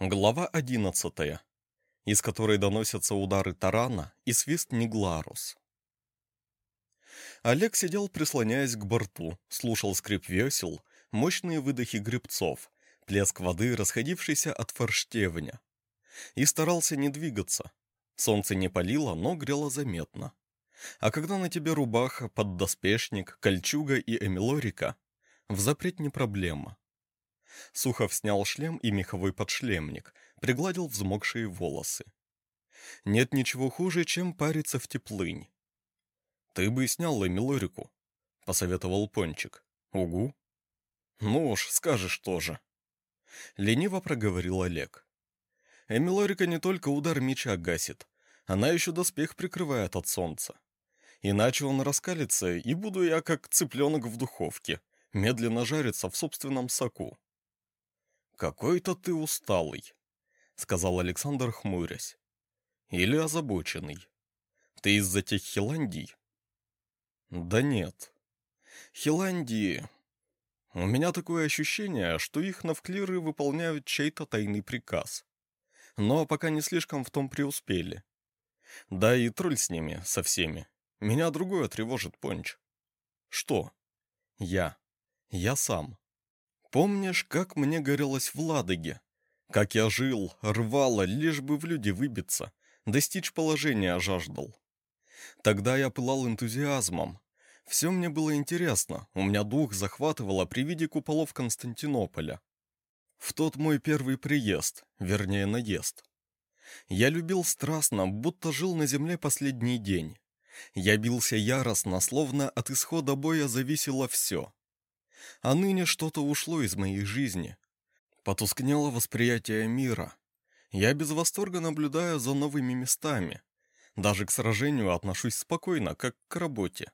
Глава одиннадцатая, из которой доносятся удары тарана и свист Негларус. Олег сидел, прислоняясь к борту, слушал скрип весел, мощные выдохи грибцов, плеск воды, расходившийся от форштевня. И старался не двигаться. Солнце не палило, но грело заметно. А когда на тебе рубаха, поддоспешник, кольчуга и эмилорика, взапреть не проблема. Сухов снял шлем и меховой подшлемник, пригладил взмокшие волосы. Нет ничего хуже, чем париться в теплынь. «Ты бы снял Эмилорику», — посоветовал Пончик. «Угу». «Ну уж, скажешь тоже». Лениво проговорил Олег. Эмилорика не только удар меча гасит, она еще доспех прикрывает от солнца. Иначе он раскалится, и буду я как цыпленок в духовке, медленно жариться в собственном соку. «Какой-то ты усталый», — сказал Александр, хмурясь. «Или озабоченный. Ты из-за тех Хиландий?» «Да нет. Хиландии... У меня такое ощущение, что их навклиры выполняют чей-то тайный приказ. Но пока не слишком в том преуспели. Да и тролль с ними, со всеми. Меня другое тревожит, Понч. Что? Я. Я сам. Помнишь, как мне горелось в Ладоге? Как я жил, рвало, лишь бы в люди выбиться, достичь положения жаждал. Тогда я пылал энтузиазмом. Все мне было интересно, у меня дух захватывало при виде куполов Константинополя. В тот мой первый приезд, вернее наезд. Я любил страстно, будто жил на земле последний день. Я бился яростно, словно от исхода боя зависело все. А ныне что-то ушло из моей жизни. Потускнело восприятие мира. Я без восторга наблюдаю за новыми местами. Даже к сражению отношусь спокойно, как к работе.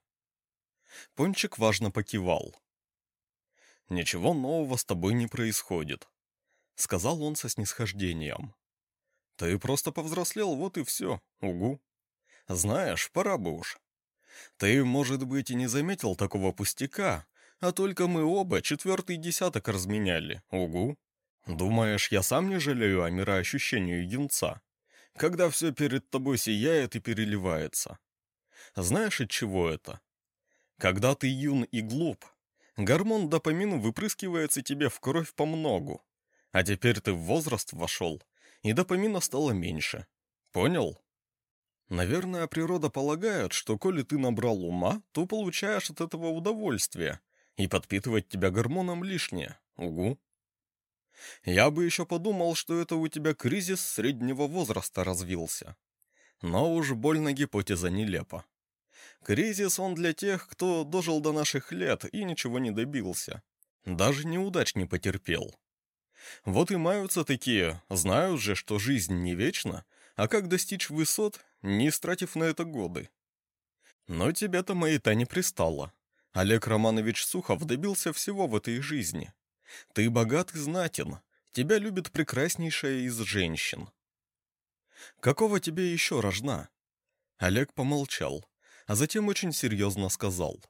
Пончик важно покивал. «Ничего нового с тобой не происходит», — сказал он со снисхождением. «Ты просто повзрослел, вот и все, угу. Знаешь, пора бы уж. Ты, может быть, и не заметил такого пустяка, а только мы оба четвертый десяток разменяли. Угу. Думаешь, я сам не жалею о мироощущении юнца? Когда все перед тобой сияет и переливается. Знаешь, от чего это? Когда ты юн и глуп, гормон допамина выпрыскивается тебе в кровь по многу. А теперь ты в возраст вошел, и допамина стало меньше. Понял? Наверное, природа полагает, что коли ты набрал ума, то получаешь от этого удовольствие, и подпитывать тебя гормоном лишнее. Угу. Я бы еще подумал, что это у тебя кризис среднего возраста развился. Но уж больно гипотеза нелепа. Кризис он для тех, кто дожил до наших лет и ничего не добился. Даже неудач не потерпел. Вот и маются такие, знают же, что жизнь не вечна, а как достичь высот, не истратив на это годы. Но тебе-то маята не пристала. Олег Романович Сухов добился всего в этой жизни. Ты богат и знатен. Тебя любит прекраснейшая из женщин. Какого тебе еще рожна? Олег помолчал, а затем очень серьезно сказал.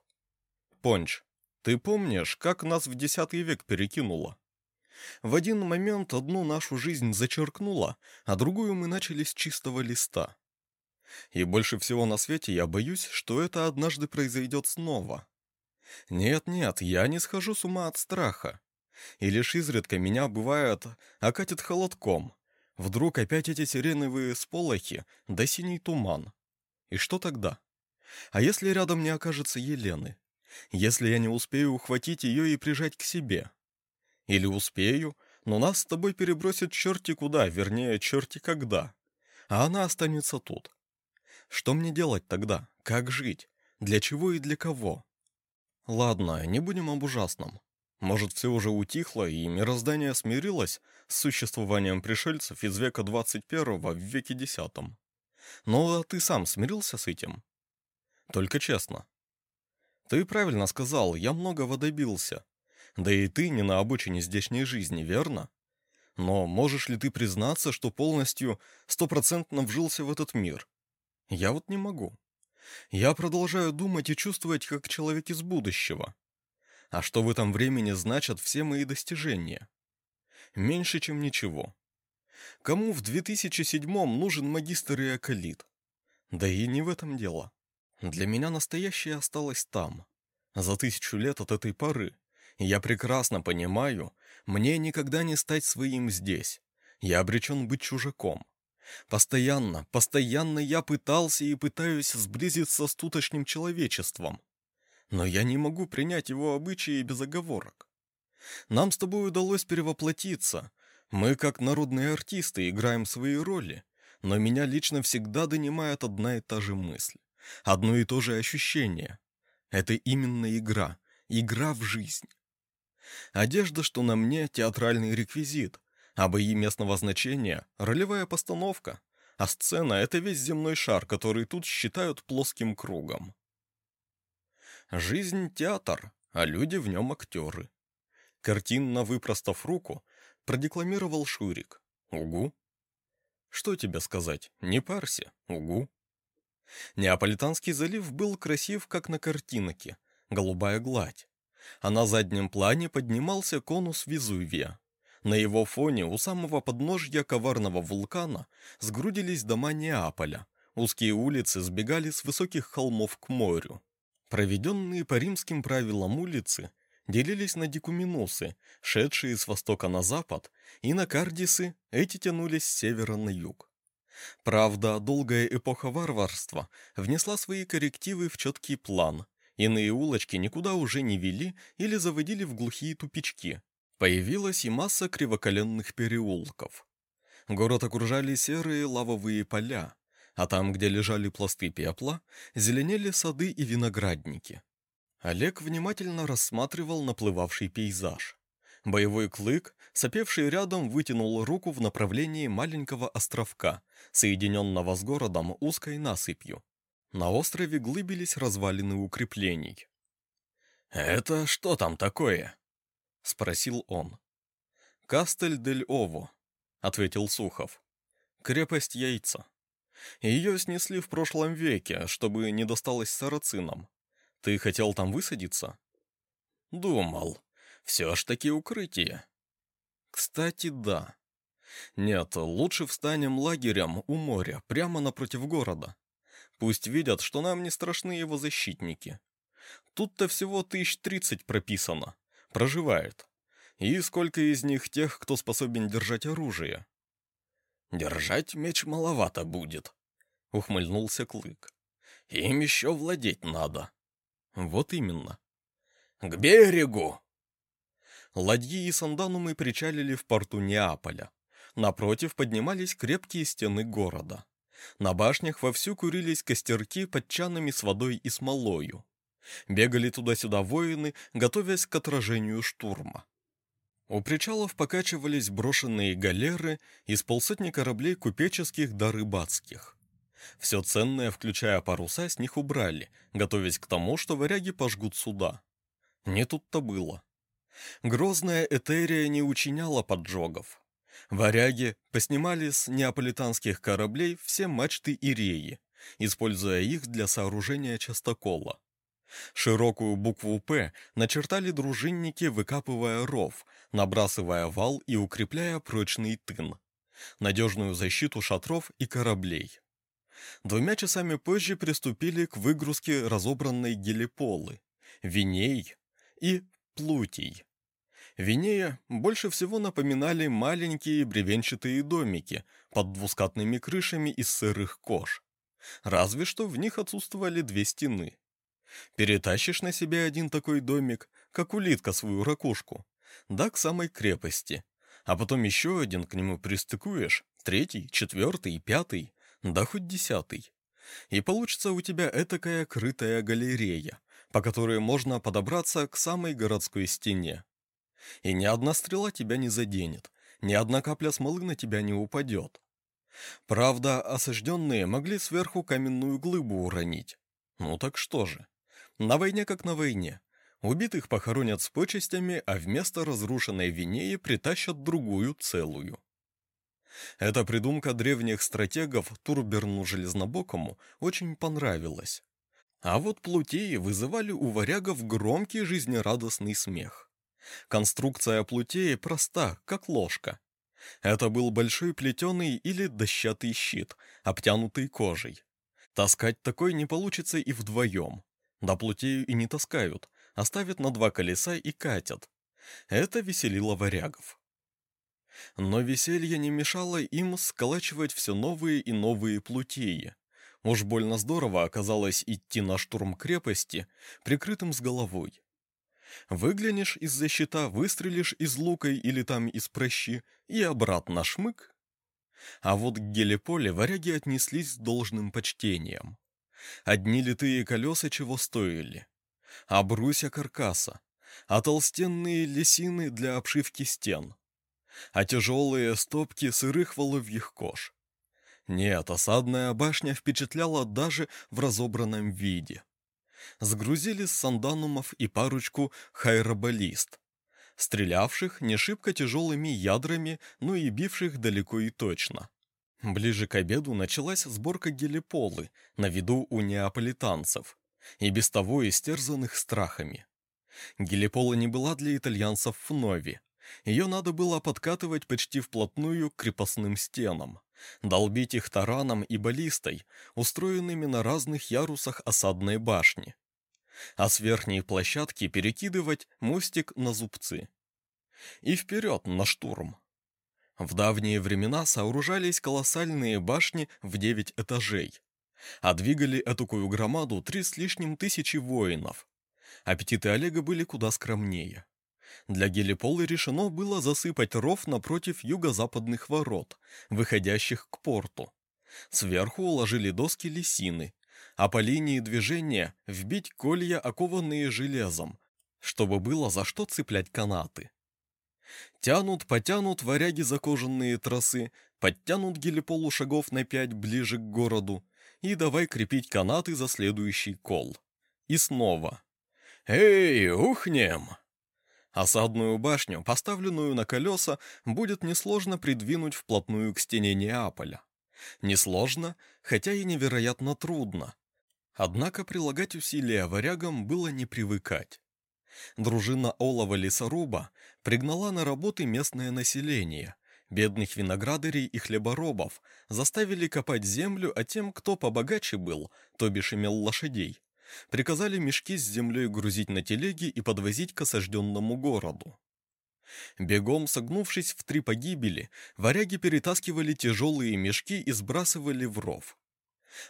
Понч, ты помнишь, как нас в десятый век перекинуло? В один момент одну нашу жизнь зачеркнула, а другую мы начали с чистого листа. И больше всего на свете я боюсь, что это однажды произойдет снова. Нет-нет, я не схожу с ума от страха. И лишь изредка меня, бывает, окатит холодком. Вдруг опять эти сиреновые сполохи, да синий туман. И что тогда? А если рядом не окажется Елены? Если я не успею ухватить ее и прижать к себе? Или успею, но нас с тобой перебросят черти куда, вернее, черти когда. А она останется тут. Что мне делать тогда? Как жить? Для чего и для кого? Ладно, не будем об ужасном. Может, все уже утихло, и мироздание смирилось с существованием пришельцев из века 21 в веке 10. Но а ты сам смирился с этим? Только честно. Ты правильно сказал, я многого добился. Да и ты не на обочине здешней жизни, верно? Но можешь ли ты признаться, что полностью, стопроцентно вжился в этот мир? Я вот не могу. Я продолжаю думать и чувствовать, как человек из будущего. А что в этом времени значат все мои достижения? Меньше, чем ничего. Кому в 2007-м нужен магистр и акалит? Да и не в этом дело. Для меня настоящее осталось там, за тысячу лет от этой поры. Я прекрасно понимаю, мне никогда не стать своим здесь. Я обречен быть чужаком. Постоянно, постоянно я пытался и пытаюсь сблизиться с тутошним человечеством. Но я не могу принять его обычаи без оговорок. Нам с тобой удалось перевоплотиться. Мы, как народные артисты, играем свои роли. Но меня лично всегда донимает одна и та же мысль. Одно и то же ощущение. Это именно игра. Игра в жизнь. Одежда, что на мне, театральный реквизит, а бои местного значения — ролевая постановка, а сцена — это весь земной шар, который тут считают плоским кругом. Жизнь — театр, а люди в нем актеры. Картинно выпростав руку, продекламировал Шурик. «Угу». «Что тебе сказать? Не парься. Угу». Неаполитанский залив был красив, как на картинке, голубая гладь. А на заднем плане поднимался конус Везувия. На его фоне у самого подножья коварного вулкана сгрудились дома Неаполя. Узкие улицы сбегали с высоких холмов к морю. Проведенные по римским правилам улицы делились на дикуминусы, шедшие с востока на запад, и на кардисы, эти тянулись с севера на юг. Правда, долгая эпоха варварства внесла свои коррективы в четкий план. Иные улочки никуда уже не вели или заводили в глухие тупички. Появилась и масса кривоколенных переулков. Город окружали серые лавовые поля, а там, где лежали пласты пепла, зеленели сады и виноградники. Олег внимательно рассматривал наплывавший пейзаж. Боевой клык, сопевший рядом, вытянул руку в направлении маленького островка, соединенного с городом узкой насыпью. На острове глыбились развалины укреплений. «Это что там такое?» — спросил он. «Кастель-дель-Ово», — ответил Сухов. «Крепость Яйца. Ее снесли в прошлом веке, чтобы не досталось сарацинам. Ты хотел там высадиться?» «Думал», все ж таки укрытие. Кстати, да. Нет, лучше встанем лагерем у моря, прямо напротив города. Пусть видят, что нам не страшны его защитники. Тут-то всего тысяч тридцать прописано. Проживает. И сколько из них тех, кто способен держать оружие? Держать меч маловато будет, ухмыльнулся Клык. Им еще владеть надо. Вот именно. К берегу! Ладьи и санданумы причалили в порту Неаполя. Напротив поднимались крепкие стены города. На башнях вовсю курились костерки под чанами с водой и смолою. Бегали туда-сюда воины, готовясь к отражению штурма. У причалов покачивались брошенные галеры из полсотни кораблей купеческих да рыбацких. Все ценное, включая паруса, с них убрали, готовясь к тому, что варяги пожгут суда. Не тут-то было. Грозная Этерия не учиняла поджогов. Варяги поснимали с неаполитанских кораблей все мачты и реи, используя их для сооружения частокола. Широкую букву «П» начертали дружинники, выкапывая ров, набрасывая вал и укрепляя прочный тын, надежную защиту шатров и кораблей. Двумя часами позже приступили к выгрузке разобранной гелиполы, виней и плутий. Винея больше всего напоминали маленькие бревенчатые домики под двускатными крышами из сырых кож. Разве что в них отсутствовали две стены. Перетащишь на себе один такой домик, как улитка свою ракушку, да к самой крепости, а потом еще один к нему пристыкуешь, третий, четвертый, пятый, да хоть десятый. И получится у тебя этакая крытая галерея, по которой можно подобраться к самой городской стене. И ни одна стрела тебя не заденет, ни одна капля смолы на тебя не упадет. Правда, осажденные могли сверху каменную глыбу уронить. Ну так что же? На войне как на войне. Убитых похоронят с почестями, а вместо разрушенной Винеи притащат другую целую. Эта придумка древних стратегов Турберну Железнобокому очень понравилась. А вот плутеи вызывали у варягов громкий жизнерадостный смех. Конструкция плутеи проста, как ложка. Это был большой плетеный или дощатый щит, обтянутый кожей. Таскать такой не получится и вдвоем. До плутею и не таскают, оставят на два колеса и катят. Это веселило варягов. Но веселье не мешало им сколачивать все новые и новые плутеи. Уж больно здорово оказалось идти на штурм крепости, прикрытым с головой. Выглянешь из-за щита, выстрелишь из лука или там из прощи, и обратно шмык. А вот к Гелиполе варяги отнеслись с должным почтением. Одни литые колеса чего стоили, а брусья каркаса, а толстенные лесины для обшивки стен, а тяжелые стопки сырых воловьих кож. Нет, осадная башня впечатляла даже в разобранном виде. Сгрузили с санданумов и парочку хайрабалист, стрелявших не шибко тяжелыми ядрами, но и бивших далеко и точно. Ближе к обеду началась сборка гелиполы на виду у неаполитанцев, и без того истерзанных страхами. Гелипола не была для итальянцев в нове. Ее надо было подкатывать почти вплотную к крепостным стенам, долбить их тараном и баллистой, устроенными на разных ярусах осадной башни, а с верхней площадки перекидывать мостик на зубцы. И вперед на штурм. В давние времена сооружались колоссальные башни в девять этажей, а двигали этакую громаду три с лишним тысячи воинов. Аппетиты Олега были куда скромнее. Для гелиполы решено было засыпать ров напротив юго-западных ворот, выходящих к порту. Сверху уложили доски лисины, а по линии движения вбить колья, окованные железом, чтобы было за что цеплять канаты. Тянут, потянут варяги за кожаные тросы, подтянут гелиполу шагов на пять ближе к городу, и давай крепить канаты за следующий кол. И снова. «Эй, ухнем!» Осадную башню, поставленную на колеса, будет несложно придвинуть вплотную к стене Неаполя. Несложно, хотя и невероятно трудно. Однако прилагать усилия варягам было не привыкать. Дружина Олова лесоруба пригнала на работы местное население, бедных виноградарей и хлеборобов, заставили копать землю, а тем, кто побогаче был, то бишь имел лошадей, приказали мешки с землей грузить на телеги и подвозить к осажденному городу. Бегом согнувшись в три погибели, варяги перетаскивали тяжелые мешки и сбрасывали в ров.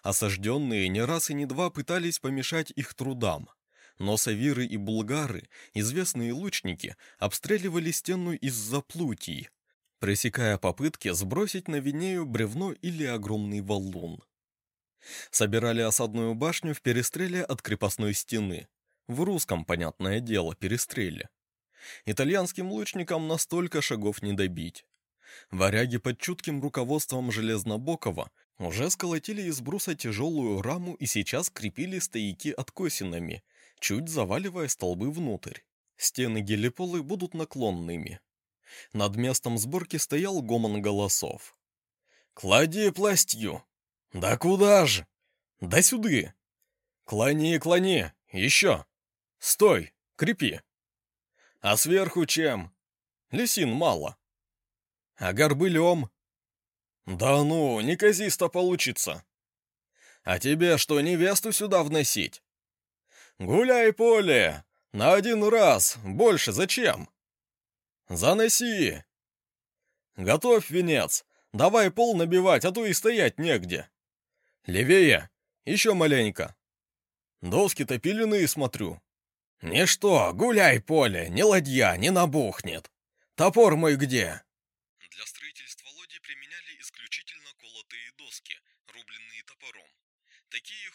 Осажденные не раз и не два пытались помешать их трудам, но савиры и булгары, известные лучники, обстреливали стену из-за плутий, пресекая попытки сбросить на Винею бревно или огромный валун. Собирали осадную башню в перестреле от крепостной стены. В русском, понятное дело, перестреле. Итальянским лучникам настолько шагов не добить. Варяги под чутким руководством Железнобокова уже сколотили из бруса тяжелую раму и сейчас крепили стояки откосинами, чуть заваливая столбы внутрь. Стены гелиполы будут наклонными. Над местом сборки стоял гомон голосов. «Клади пластью!» «Да куда же?» «Да сюды!» «Клони, клони! Еще!» «Стой! Крепи!» «А сверху чем?» «Лисин мало!» «А горбылем?» «Да ну, неказисто получится!» «А тебе что, невесту сюда вносить?» «Гуляй, поле! На один раз! Больше зачем?» «Заноси!» «Готовь венец! Давай пол набивать, а то и стоять негде!» «Левее! Еще маленько!» «Доски-то пиленные, смотрю!» «Ничто, гуляй, поле, не ладья, не набухнет! Топор мой где?» Для строительства лодий применяли исключительно колотые доски, рубленные топором. Такие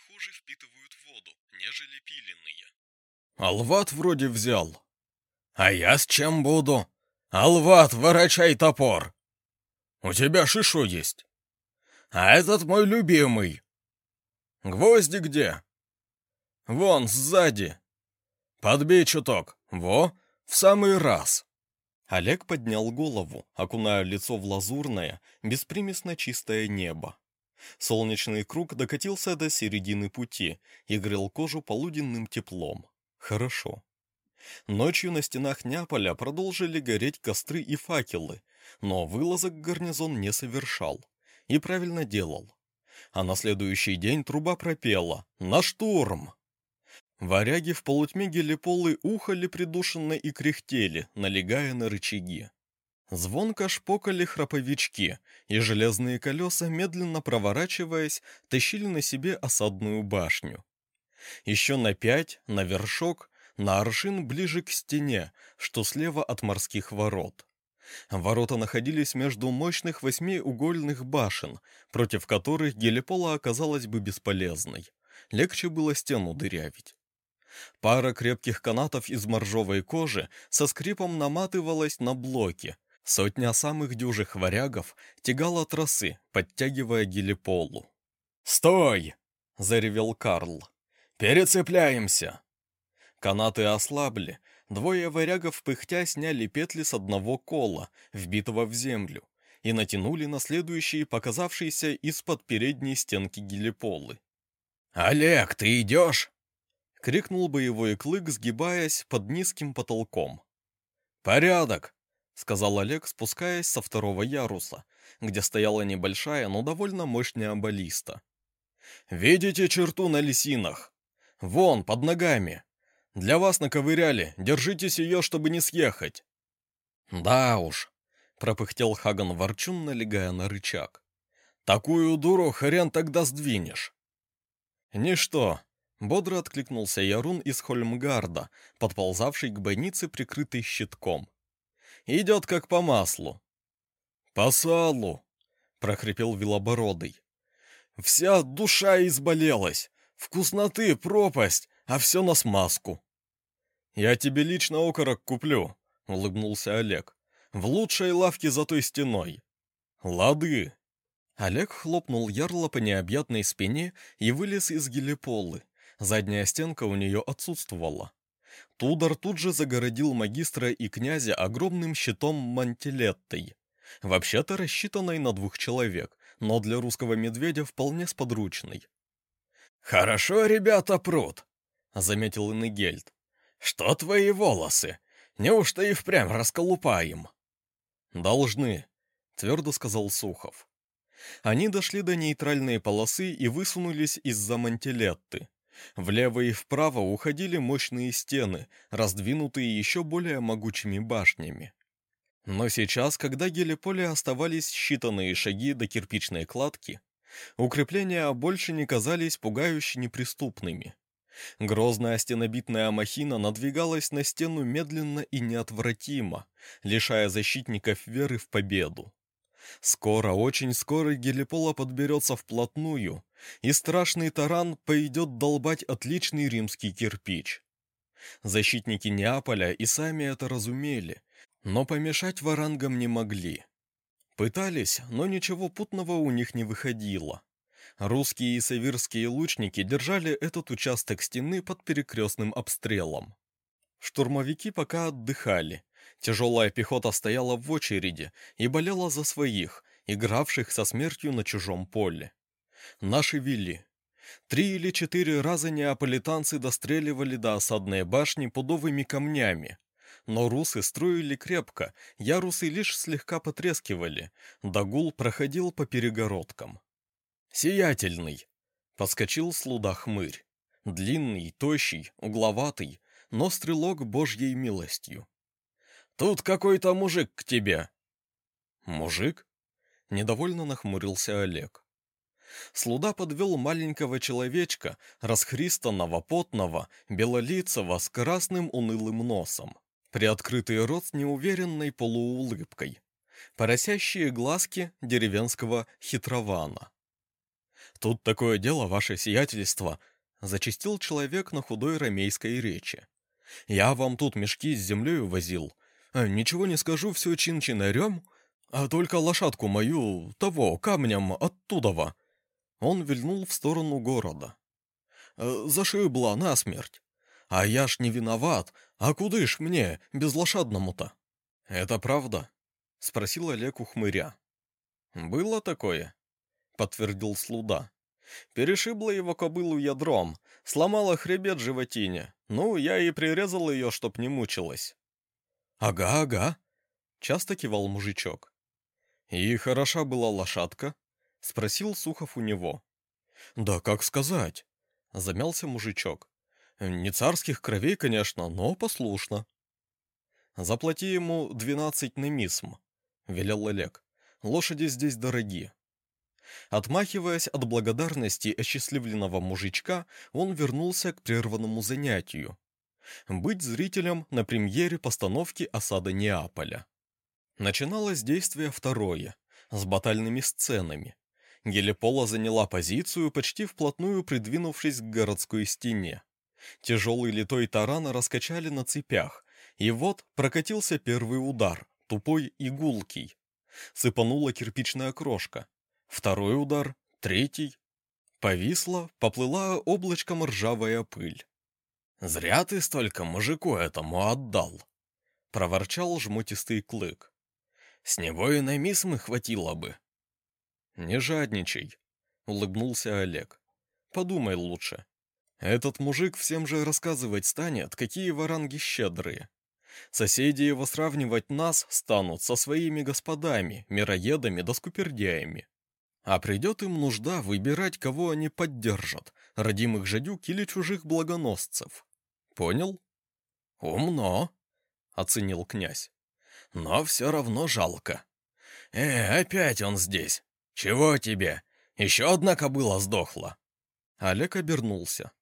нежели пиленные. «Алват вроде взял». «А я с чем буду? Алват, ворочай топор!» «У тебя шишо есть?» «А этот мой любимый!» «Гвозди где?» «Вон, сзади!» «Подбей чуток! Во! В самый раз!» Олег поднял голову, окуная лицо в лазурное, беспримесно чистое небо. Солнечный круг докатился до середины пути и грел кожу полуденным теплом. Хорошо. Ночью на стенах Неаполя продолжили гореть костры и факелы, но вылазок гарнизон не совершал. И правильно делал. А на следующий день труба пропела «На штурм!». Варяги в полутьме гелиполы ухали придушенно и кряхтели, налегая на рычаги. Звонко шпокали храповички, и железные колеса, медленно проворачиваясь, тащили на себе осадную башню. Еще на пять, на вершок, на аршин ближе к стене, что слева от морских ворот. Ворота находились между мощных восьмиугольных башен, против которых гелипола оказалась бы бесполезной. Легче было стену дырявить. Пара крепких канатов из моржовой кожи со скрипом наматывалась на блоки. Сотня самых дюжих варягов тягала тросы, подтягивая гелиполу. «Стой!» — заревел Карл. «Перецепляемся!» Канаты ослабли, двое варягов пыхтя сняли петли с одного кола, вбитого в землю, и натянули на следующие, показавшиеся из-под передней стенки гелиполы. «Олег, ты идешь?» — крикнул боевой клык, сгибаясь под низким потолком. «Порядок!» — сказал Олег, спускаясь со второго яруса, где стояла небольшая, но довольно мощная баллиста. «Видите черту на лисинах? Вон, под ногами. Для вас наковыряли, держитесь ее, чтобы не съехать». «Да уж», — пропыхтел Хаган Ворчун, налегая на рычаг. «Такую дуру хрен тогда сдвинешь». «Ничто», — бодро откликнулся Ярун из Хольмгарда, подползавший к бойнице, прикрытый щитком. «Идет как по маслу». «По салу», — прохрипел Велобородый. «Вся душа изболелась, вкусноты пропасть, а все на смазку». «Я тебе лично окорок куплю», — улыбнулся Олег. «В лучшей лавке за той стеной». «Лады». Олег хлопнул ярла по необъятной спине и вылез из гелиполы. Задняя стенка у нее отсутствовала. Тудор тут же загородил магистра и князя огромным щитом мантилеттой, вообще-то рассчитанной на двух человек, но для русского медведя вполне сподручной. «Хорошо ребята прут», — заметил Иннегельд. «Что твои волосы? Неужто и впрямь расколупаем?» «Должны», — твердо сказал Сухов. Они дошли до нейтральной полосы и высунулись из-за мантилетты. Влево и вправо уходили мощные стены, раздвинутые еще более могучими башнями. Но сейчас, когда гелиполе оставались считанные шаги до кирпичной кладки, укрепления больше не казались пугающе неприступными. Грозная стенобитная махина надвигалась на стену медленно и неотвратимо, лишая защитников веры в победу. Скоро, очень скоро Гелипола подберется вплотную, и страшный таран пойдет долбать отличный римский кирпич. Защитники Неаполя и сами это разумели, но помешать варангам не могли. Пытались, но ничего путного у них не выходило. Русские и савирские лучники держали этот участок стены под перекрестным обстрелом. Штурмовики пока отдыхали. Тяжелая пехота стояла в очереди и болела за своих, игравших со смертью на чужом поле. Наши вели. Три или четыре раза неаполитанцы достреливали до осадной башни пудовыми камнями. Но русы строили крепко, ярусы лишь слегка потрескивали, догул проходил по перегородкам. «Сиятельный!» — подскочил слуда хмырь. Длинный, тощий, угловатый, но стрелок божьей милостью. «Тут какой-то мужик к тебе!» «Мужик?» — недовольно нахмурился Олег. Слуда подвел маленького человечка, расхристанного, потного, белолицего, с красным унылым носом. Приоткрытый рот с неуверенной полуулыбкой. Поросящие глазки деревенского хитрована. «Тут такое дело, ваше сиятельство», — зачастил человек на худой ромейской речи. «Я вам тут мешки с землей возил. А, ничего не скажу, все чин-чинарем, а только лошадку мою, того, камнем, оттудова». Он вильнул в сторону города. «Э, «Зашибла насмерть. А я ж не виноват, а куды ж мне, безлошадному-то?» «Это правда?» — спросил Олег у хмыря. «Было такое?» — подтвердил Слуда. «Перешибла его кобылу ядром, сломала хребет животине. Ну, я и прирезал ее, чтоб не мучилась». «Ага, ага», — часто кивал мужичок. И хороша была лошадка? Спросил Сухов у него. Да как сказать? Замялся мужичок. Не царских кровей, конечно, но послушно. Заплати ему двенадцать немисм, велел Олег. Лошади здесь дорогие. Отмахиваясь от благодарности осчастливленного мужичка, он вернулся к прерванному занятию. Быть зрителем на премьере постановки «Осада Неаполя». Начиналось действие второе, с батальными сценами. Гелипола заняла позицию, почти вплотную придвинувшись к городской стене. Тяжелый литой тарана раскачали на цепях, и вот прокатился первый удар, тупой и гулкий. Сыпанула кирпичная крошка. Второй удар, третий. Повисла, поплыла облачком ржавая пыль. «Зря ты столько мужику этому отдал!» — проворчал жмотистый клык. «С него и на мисмы хватило бы!» «Не жадничай!» — улыбнулся Олег. «Подумай лучше. Этот мужик всем же рассказывать станет, какие варанги щедрые. Соседи его сравнивать нас станут со своими господами, мироедами да скупердяями. А придет им нужда выбирать, кого они поддержат, родимых жадюк или чужих благоносцев. Понял? Умно, оценил князь. Но все равно жалко. Э, опять он здесь. Чего тебе? Еще одна кобыла сдохла. Олег обернулся.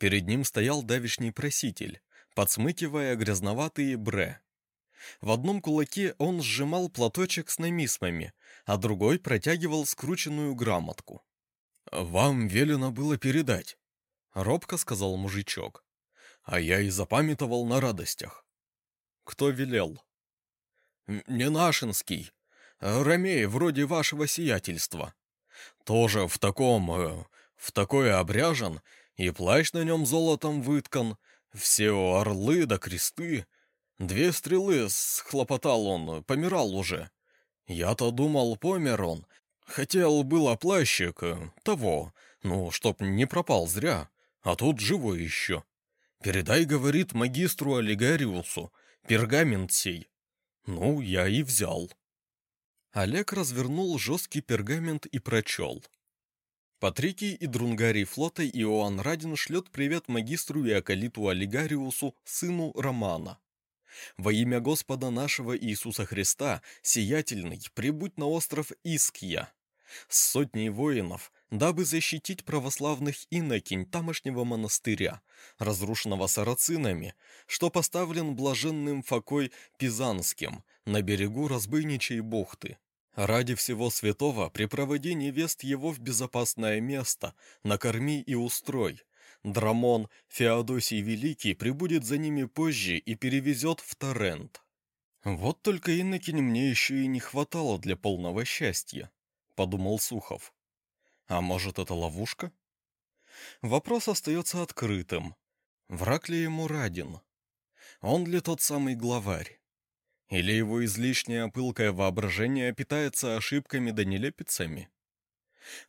Перед ним стоял давишний проситель, подсмыкивая грязноватые бре. В одном кулаке он сжимал платочек с намисмами, а другой протягивал скрученную грамотку. «Вам велено было передать», — робко сказал мужичок. «А я и запамятовал на радостях». «Кто велел?» «Не нашинский. Ромей, вроде вашего сиятельства. Тоже в таком... Э, в такое обряжен, и плащ на нем золотом выткан, все орлы да кресты. Две стрелы схлопотал он, помирал уже. Я-то думал, помер он. Хотел было плащик, э, того, ну, чтоб не пропал зря. А тут живой еще. Передай, говорит, магистру Олигариусу, пергамент сей. Ну, я и взял. Олег развернул жесткий пергамент и прочел. Патрикий и Друнгарий флота Иоанн Радин шлет привет магистру и акалиту Олигариусу, сыну Романа. Во имя Господа нашего Иисуса Христа, сиятельный, прибудь на остров Искья с сотней воинов, дабы защитить православных инокинь тамошнего монастыря, разрушенного сарацинами, что поставлен блаженным Факой Пизанским на берегу разбойничей бухты. Ради всего святого припроводи невест его в безопасное место, накорми и устрой. Драмон Феодосий Великий прибудет за ними позже и перевезет в Торрент. Вот только инокинь мне еще и не хватало для полного счастья, подумал Сухов. А может, это ловушка? Вопрос остается открытым. Враг ли ему Радин? Он ли тот самый главарь? Или его излишнее пылкое воображение питается ошибками да нелепицами?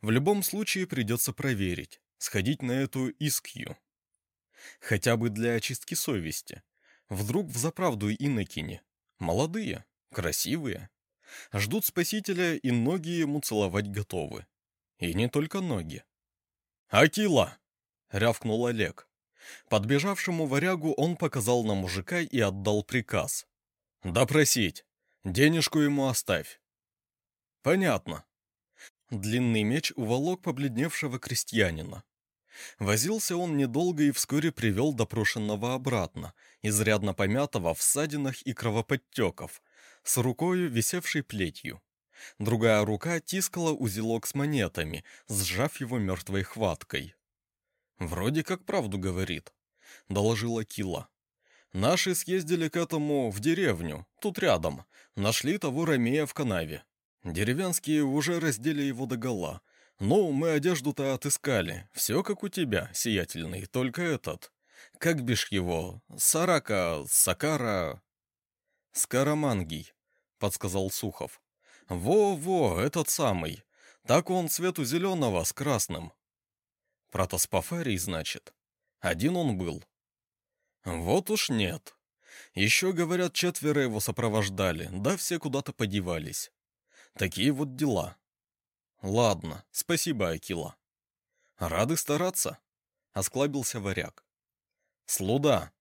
В любом случае придется проверить, сходить на эту искью. Хотя бы для очистки совести. Вдруг в заправду инокини. Молодые, красивые. Ждут спасителя и ноги ему целовать готовы. И не только ноги. «Акила!» — рявкнул Олег. Подбежавшему варягу он показал на мужика и отдал приказ. «Допросить. Денежку ему оставь». «Понятно». Длинный меч уволок побледневшего крестьянина. Возился он недолго и вскоре привел допрошенного обратно, изрядно помятого в ссадинах и кровоподтеков, с рукою, висевшей плетью. Другая рука тискала узелок с монетами, сжав его мертвой хваткой. «Вроде как правду говорит», — доложила Кила. Наши съездили к этому в деревню, тут рядом. Нашли того Ромея в канаве. Деревенские уже раздели его догола. Ну, мы одежду-то отыскали. Все как у тебя, сиятельный, только этот. Как бишь его? Сарака, Сакара... Скарамангий, подсказал Сухов. Во-во, этот самый. Так он цвету зеленого с красным. Протоспофарий, значит. Один он был. Вот уж нет. Еще, говорят, четверо его сопровождали, да все куда-то подевались. Такие вот дела. Ладно, спасибо, Акила. Рады стараться, осклабился варяг. Слуда,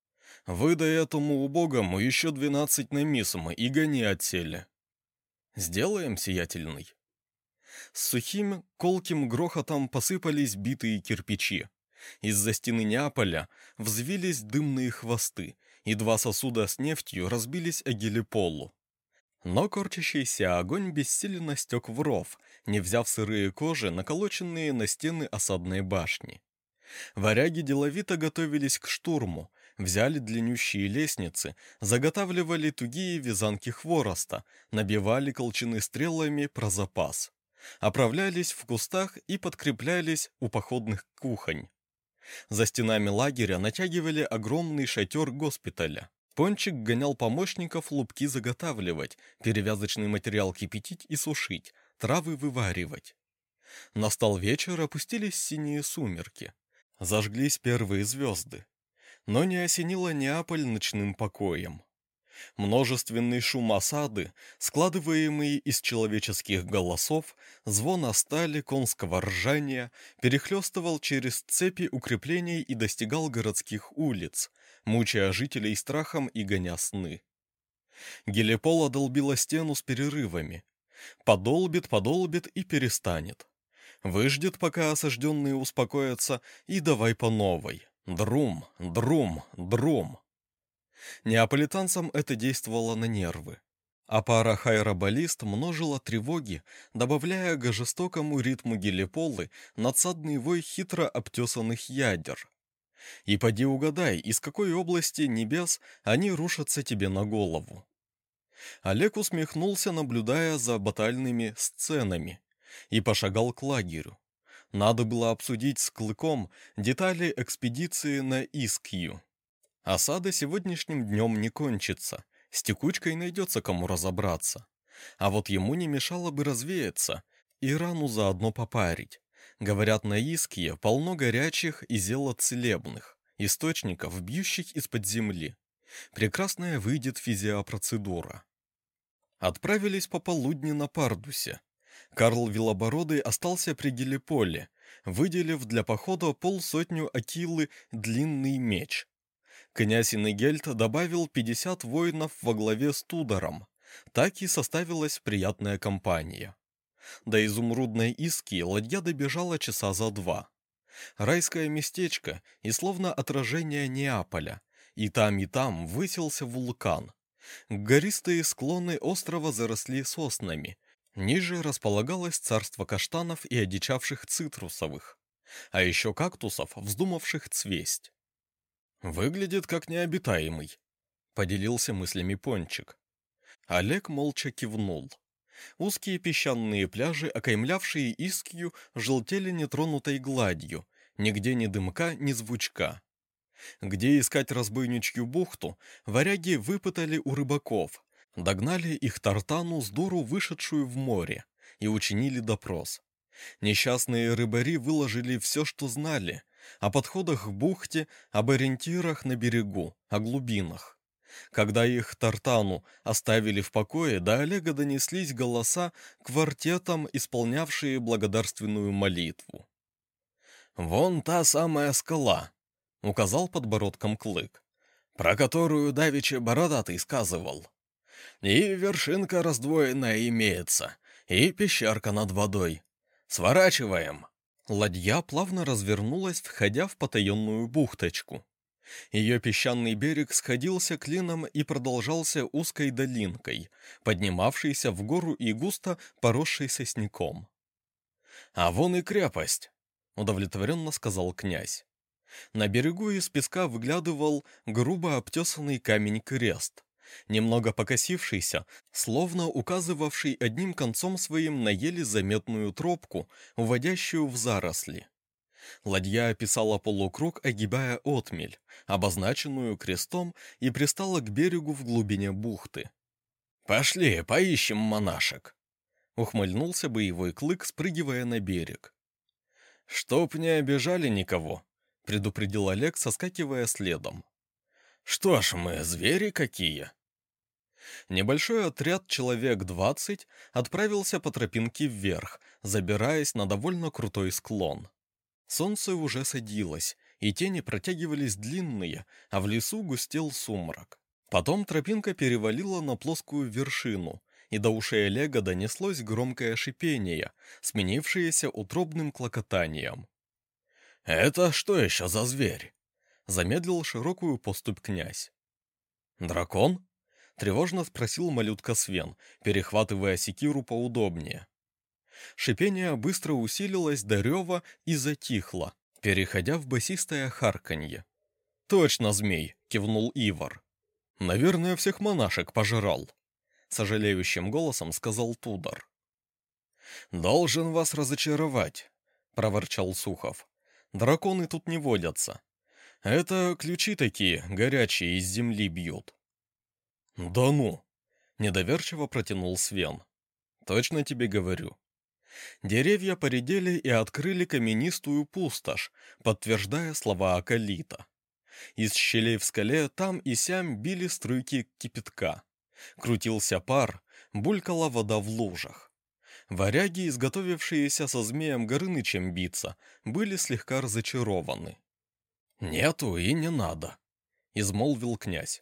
выдай этому убогому еще двенадцать намисма и гони от селя. Сделаем, сиятельный. С сухим, колким грохотом посыпались битые кирпичи. Из-за стены Неаполя взвились дымные хвосты, и два сосуда с нефтью разбились о гелиполу. Но корчащийся огонь бессиленно стек в ров, не взяв сырые кожи, наколоченные на стены осадной башни. Варяги деловито готовились к штурму, взяли длиннющие лестницы, заготавливали тугие вязанки хвороста, набивали колчаны стрелами про запас. Оправлялись в кустах и подкреплялись у походных кухонь. За стенами лагеря натягивали огромный шатер госпиталя. Пончик гонял помощников лупки заготавливать, перевязочный материал кипятить и сушить, травы вываривать. Настал вечер, опустились синие сумерки. Зажглись первые звезды. Но не осенило Неаполь ночным покоем. Множественный шум осады, складываемый из человеческих голосов, звона стали, конского ржания, перехлестывал через цепи укреплений и достигал городских улиц, мучая жителей страхом и гоня сны. Гелипола долбила стену с перерывами. Подолбит, подолбит и перестанет. Выждет, пока осажденные успокоятся, и давай по новой. Друм, друм, друм. Неаполитанцам это действовало на нервы. А пара хайробалист множила тревоги, добавляя к жестокому ритму гелиполы надсадный вой хитро обтесанных ядер. И поди угадай, из какой области небес они рушатся тебе на голову. Олег усмехнулся, наблюдая за батальными сценами, и пошагал к лагерю. Надо было обсудить с Клыком детали экспедиции на Искью. Осада сегодняшним днем не кончится, с текучкой найдется кому разобраться. А вот ему не мешало бы развеяться и рану заодно попарить. Говорят, на Искье полно горячих и зелоцелебных, источников, бьющих из-под земли. Прекрасная выйдет физиопроцедура. Отправились пополудни на Пардусе. Карл Вилобородый остался при Гелиполе, выделив для похода полсотню акилы длинный меч, Князь Инегельт добавил 50 воинов во главе с Тудором. Так и составилась приятная компания. До изумрудной иски ладья добежала часа за два. Райское местечко и словно отражение Неаполя. И там, и там высился вулкан. Гористые склоны острова заросли соснами. Ниже располагалось царство каштанов и одичавших цитрусовых. А еще кактусов, вздумавших цвесть. «Выглядит как необитаемый», — поделился мыслями Пончик. Олег молча кивнул. Узкие песчаные пляжи, окаймлявшие Искью, желтели нетронутой гладью, нигде ни дымка, ни звучка. Где искать разбойничью бухту, варяги выпытали у рыбаков, догнали их тартану с дуру, вышедшую в море, и учинили допрос. Несчастные рыбари выложили все, что знали, о подходах к бухте, об ориентирах на берегу, о глубинах. Когда их Тартану оставили в покое, до Олега донеслись голоса квартетом, исполнявшие благодарственную молитву. «Вон та самая скала», — указал подбородком Клык, «про которую Давича Бородатый сказывал. И вершинка раздвоенная имеется, и пещерка над водой. Сворачиваем!» Ладья плавно развернулась, входя в потаенную бухточку. Ее песчаный берег сходился клином и продолжался узкой долинкой, поднимавшейся в гору и густо поросшей сосняком. «А вон и крепость!» — удовлетворенно сказал князь. На берегу из песка выглядывал грубо обтесанный камень-крест немного покосившийся, словно указывавший одним концом своим на еле заметную тропку, уводящую в заросли. Ладья описала полукруг, огибая отмель, обозначенную крестом, и пристала к берегу в глубине бухты. «Пошли, поищем монашек!» — ухмыльнулся боевой клык, спрыгивая на берег. «Чтоб не обижали никого», — предупредил Олег, соскакивая следом. «Что ж мы, звери какие?» Небольшой отряд человек 20 отправился по тропинке вверх, забираясь на довольно крутой склон. Солнце уже садилось, и тени протягивались длинные, а в лесу густел сумрак. Потом тропинка перевалила на плоскую вершину, и до ушей Олега донеслось громкое шипение, сменившееся утробным клокотанием. «Это что еще за зверь?» — замедлил широкую поступь князь. «Дракон?» — тревожно спросил малютка Свен, перехватывая секиру поудобнее. Шипение быстро усилилось до рева и затихло, переходя в басистое харканье. «Точно, змей!» — кивнул Ивар. «Наверное, всех монашек пожрал», — сожалеющим голосом сказал Тудор. «Должен вас разочаровать», — проворчал Сухов. «Драконы тут не водятся. Это ключи такие, горячие, из земли бьют». «Да ну!» — недоверчиво протянул Свен. «Точно тебе говорю». Деревья поредели и открыли каменистую пустошь, подтверждая слова Акалита. Из щелей в скале там и сям били струйки кипятка. Крутился пар, булькала вода в лужах. Варяги, изготовившиеся со змеем Горынычем биться, были слегка разочарованы. «Нету и не надо», — измолвил князь.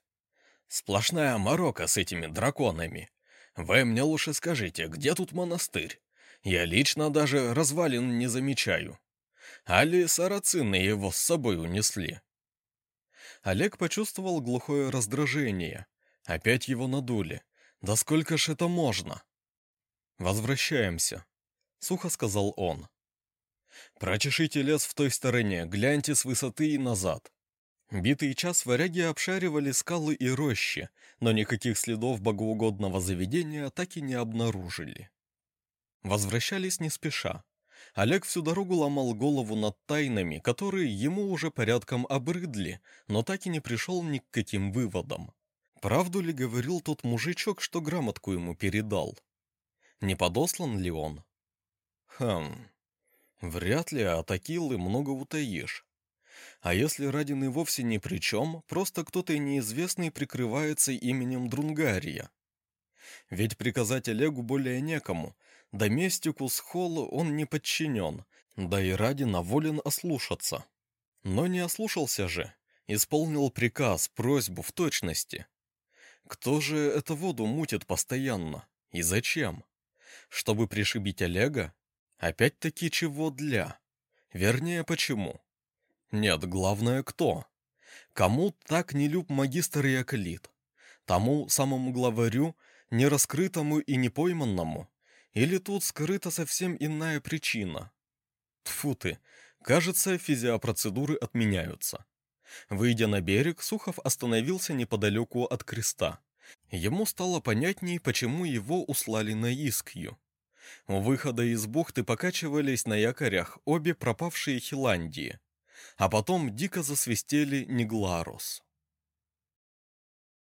«Сплошная морока с этими драконами. Вы мне лучше скажите, где тут монастырь? Я лично даже развалин не замечаю. Али сарацины его с собой унесли?» Олег почувствовал глухое раздражение. Опять его надули. «Да сколько ж это можно?» «Возвращаемся», — сухо сказал он. «Прочешите лес в той стороне, гляньте с высоты и назад». Битый час варяги обшаривали скалы и рощи, но никаких следов богоугодного заведения так и не обнаружили. Возвращались не спеша. Олег всю дорогу ломал голову над тайнами, которые ему уже порядком обрыдли, но так и не пришел ни к каким выводам. Правду ли говорил тот мужичок, что грамотку ему передал? Не подослан ли он? Хм, вряд ли от Акилы много утаишь. А если Радин и вовсе ни при чем, просто кто-то неизвестный прикрывается именем Друнгария? Ведь приказать Олегу более некому, Доместику Схолу он не подчинен, да и ради наволен ослушаться. Но не ослушался же, исполнил приказ, просьбу в точности. Кто же эту воду мутит постоянно? И зачем? Чтобы пришибить Олега? Опять-таки чего для? Вернее, почему? Нет, главное, кто? Кому так не люб магистр Иоколит? Тому самому главарю, нераскрытому и непойманному, или тут скрыта совсем иная причина? Тфу ты, кажется, физиопроцедуры отменяются. Выйдя на берег, Сухов остановился неподалеку от креста. Ему стало понятней, почему его услали на Искью. У выхода из бухты покачивались на якорях обе пропавшие Хиландии, а потом дико засвистели Негларус.